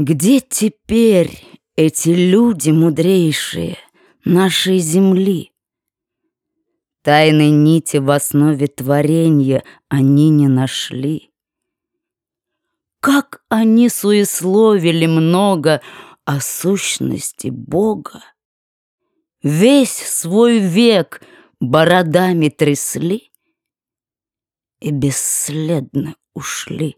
Где теперь эти люди мудрейшие нашей земли? Тайной нити в основе творения они не нашли. Как они суесловили много о сущности Бога, Весь свой век бородами трясли И бесследно ушли.